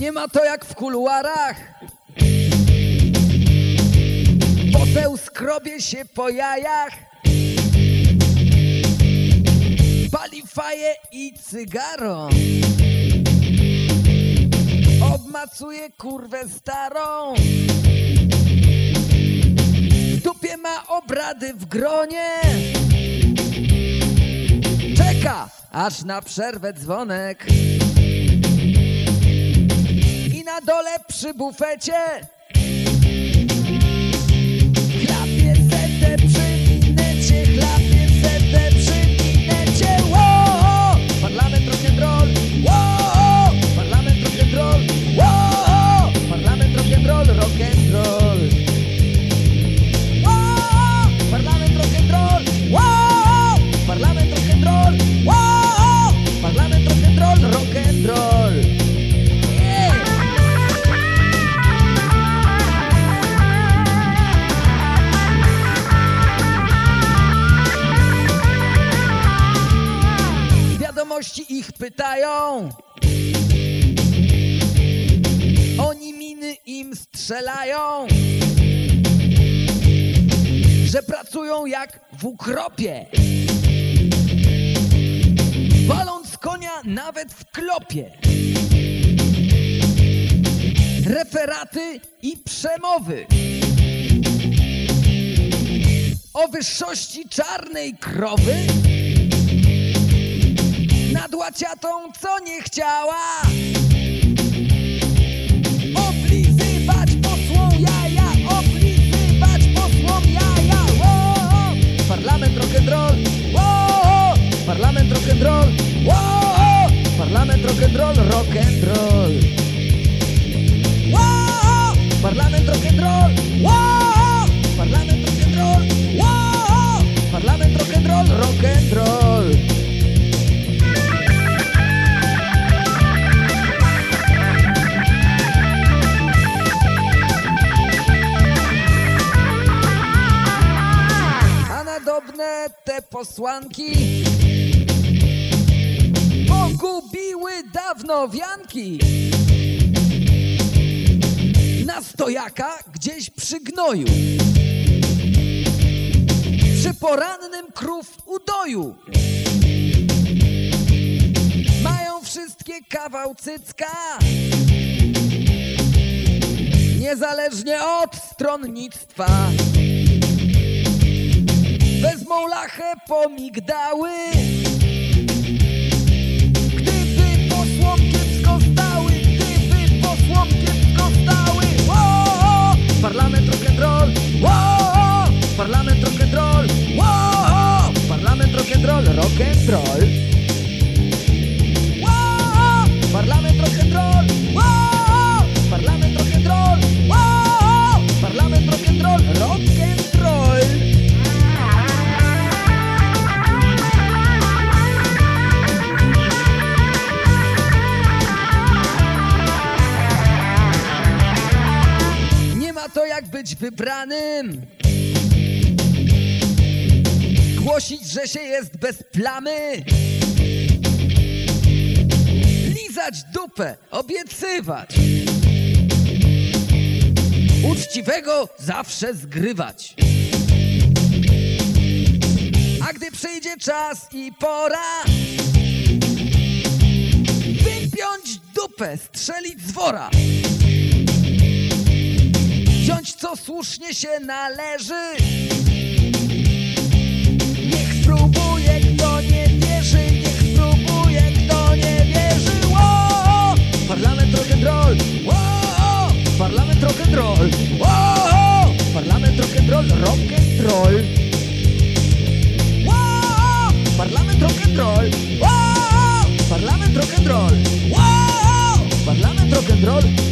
Nie ma to jak w kuluarach. Poseł skrobie się po jajach. Pali faję i cygaro. Obmacuje kurwę starą. W dupie ma obrady w gronie. Czeka, aż na przerwę dzwonek. Na dole przy bufecie Wiadomości ich pytają. Oni miny im strzelają. Że pracują jak w ukropie. Waląc konia nawet w klopie. Referaty i przemowy. O wyższości czarnej krowy nad łaciatą, co nie chciała. Oblizywać posłą jaja, oblizywać posłom jaja. Ło! Parlament rock'n'roll, ło! Parlament rock'n'roll, ło! Parlament rock'n'roll, rock'n'roll. Parlament rock'n'roll, ło! Te posłanki pogubiły dawno wianki. Na stojaka gdzieś przy gnoju. Przy porannym krów udoju. Mają wszystkie kawał cycka. Niezależnie od stronnictwa. Wezmą lachę po migdały Gdyby posłom kiepsko stały Gdyby posłom kiepsko stały Ło! Parlament rock'n'roll Ło! Parlament rock'n'roll Ło! Parlament rock'n'roll Rock'n'roll wybranym. Głosić, że się jest bez plamy. Lizać dupę, obiecywać. Uczciwego zawsze zgrywać. A gdy przyjdzie czas i pora, wypiąć dupę, strzelić z wora co słusznie się należy. Niech spróbuje, kto nie wierzy, niech spróbuje, kto nie wierzy. Wow! Parlament rock'n'roll, wow! Parlament rock'n'roll, wow! Parlament rock'n'roll, rock'n'roll. Wow! Parlament rock'n'roll, wow! Parlament rock'n'roll! Parlament rock'n'roll. Wow! Parlament rock'n'roll.